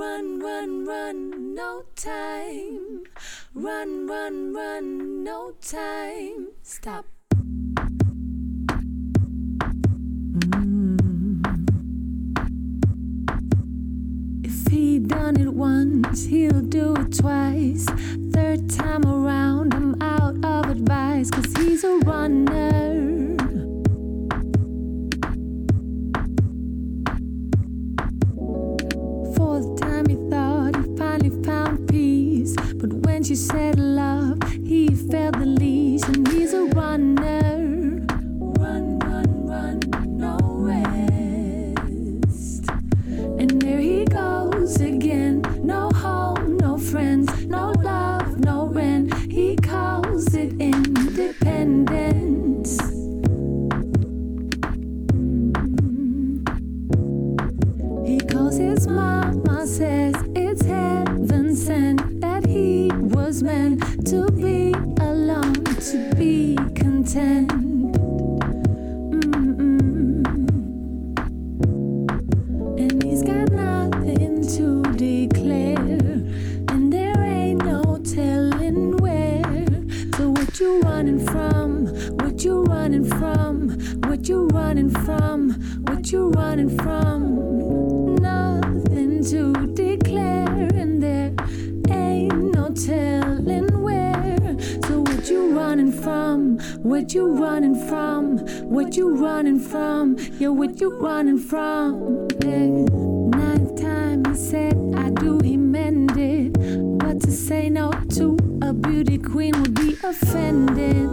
run, run, run, no time. Run, run, run, no time. Stop. Mm. If he done it once, he'll do it twice. Third time around, I'm out of advice, cause he's a runner. said running from? What you running from? What you running from? What you running from? Nothing to declare, and there ain't no telling where. So what you running from? What you running from? What you running from? Yeah, what you running from? Yeah. Ninth time he said I do, he meant it. But to say no to a beauty queen offended.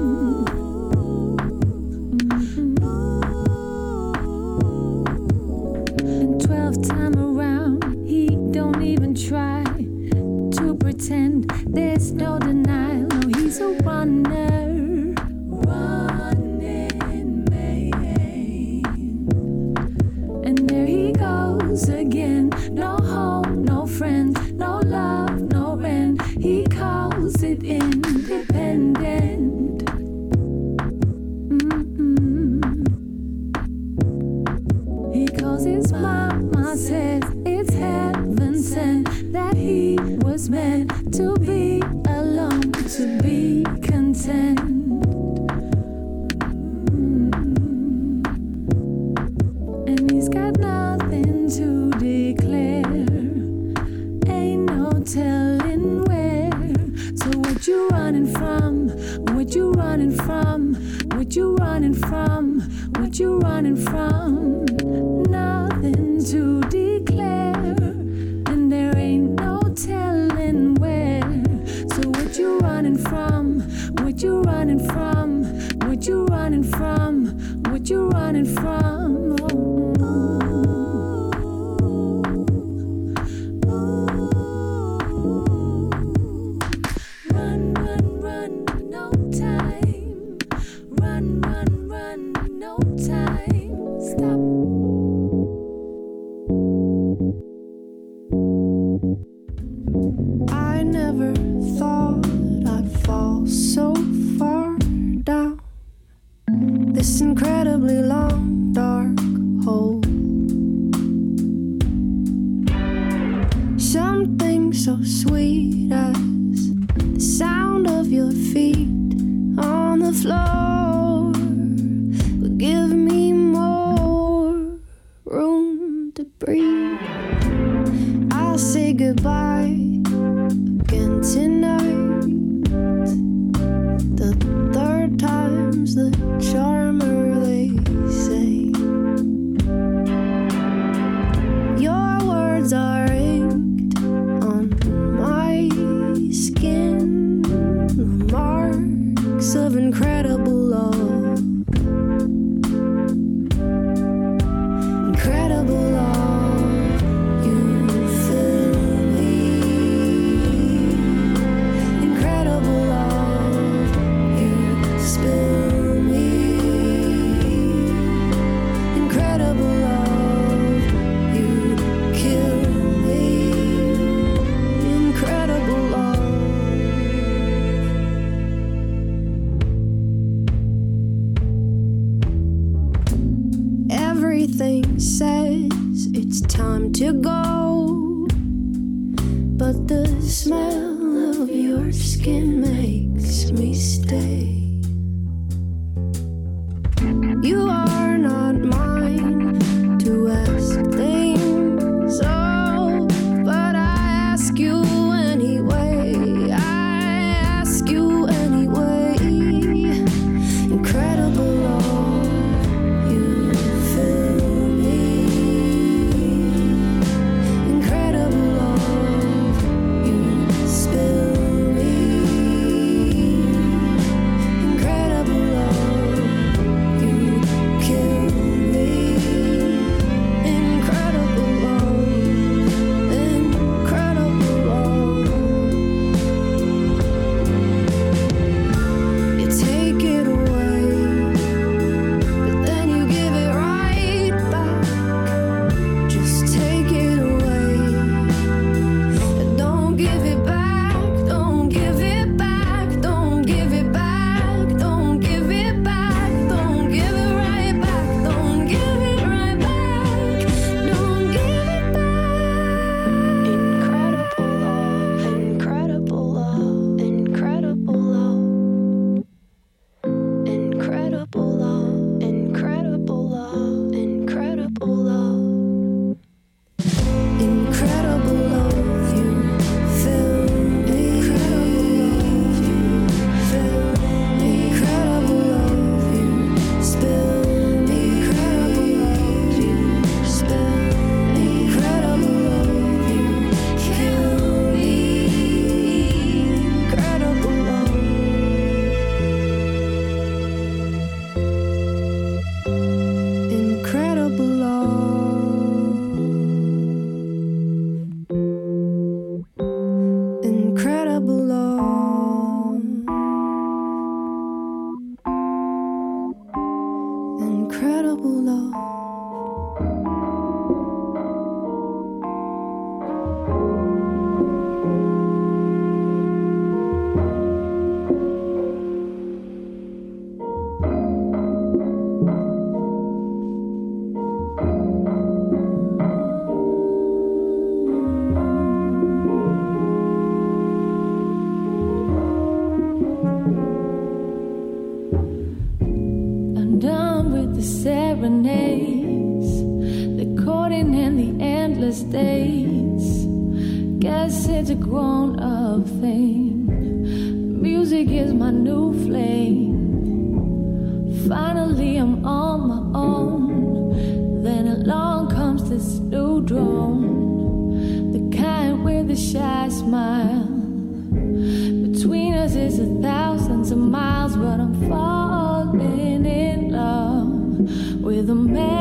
running from nothing to fly. With a man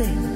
of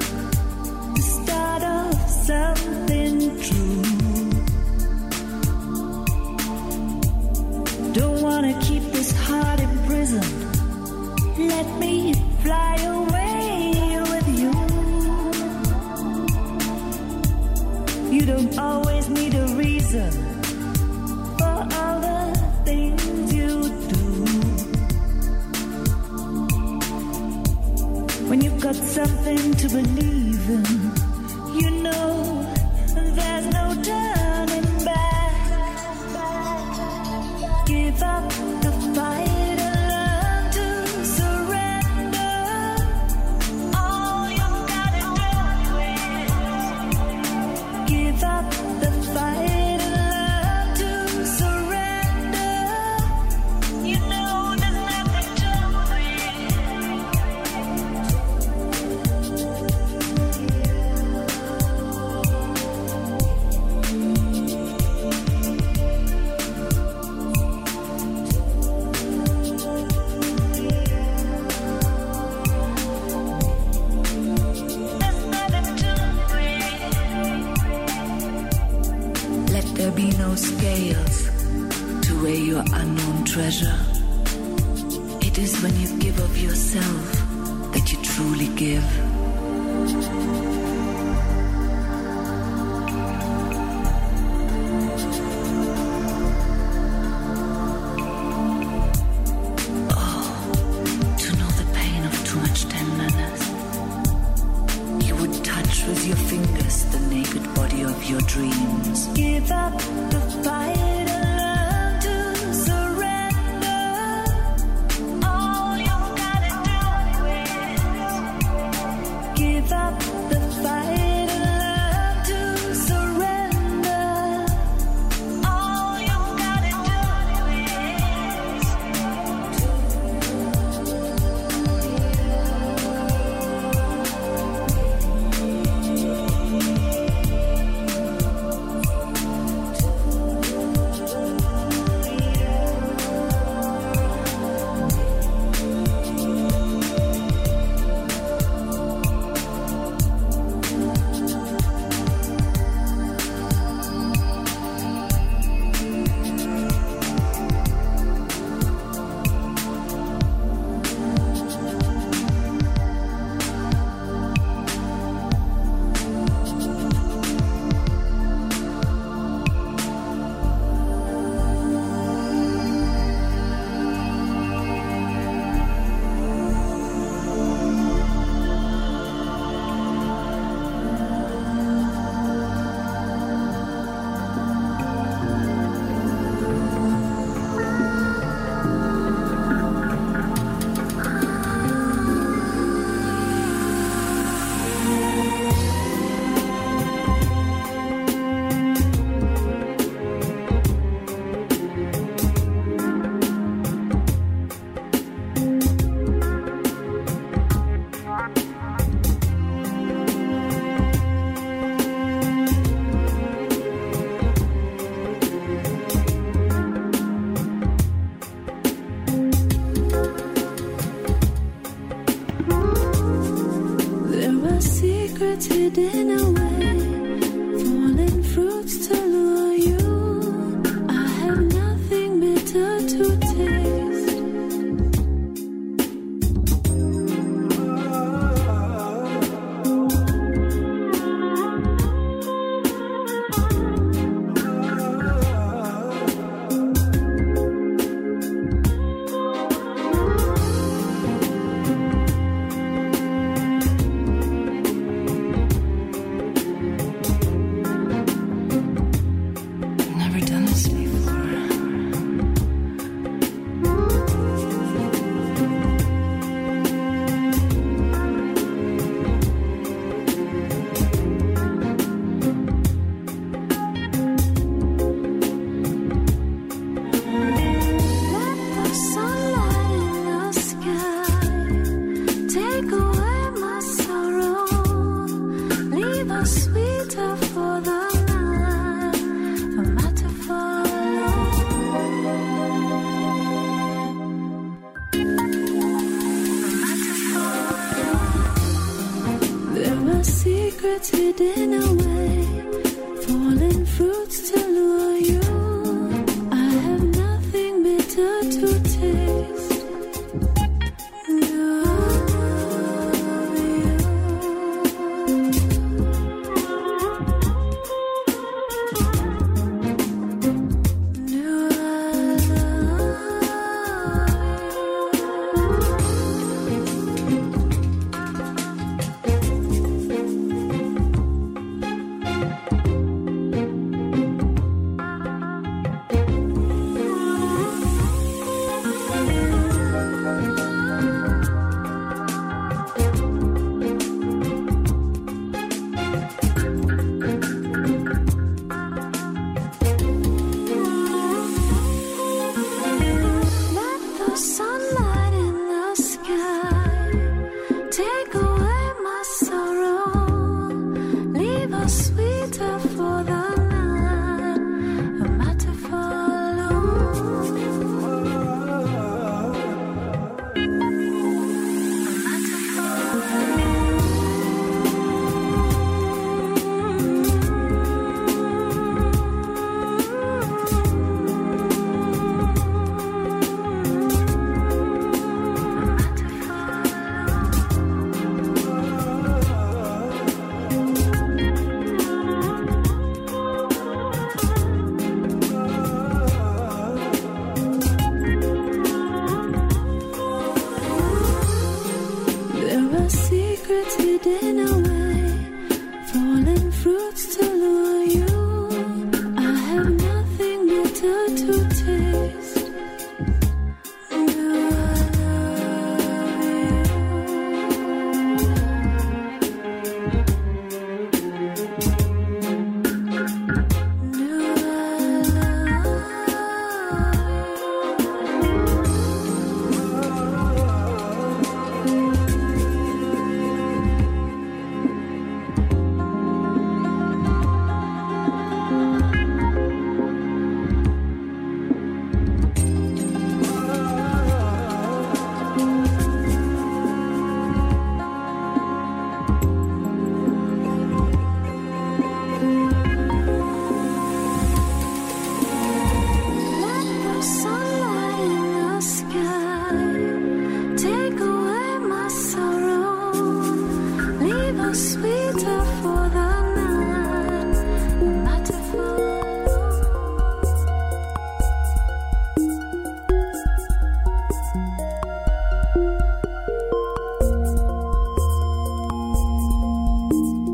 you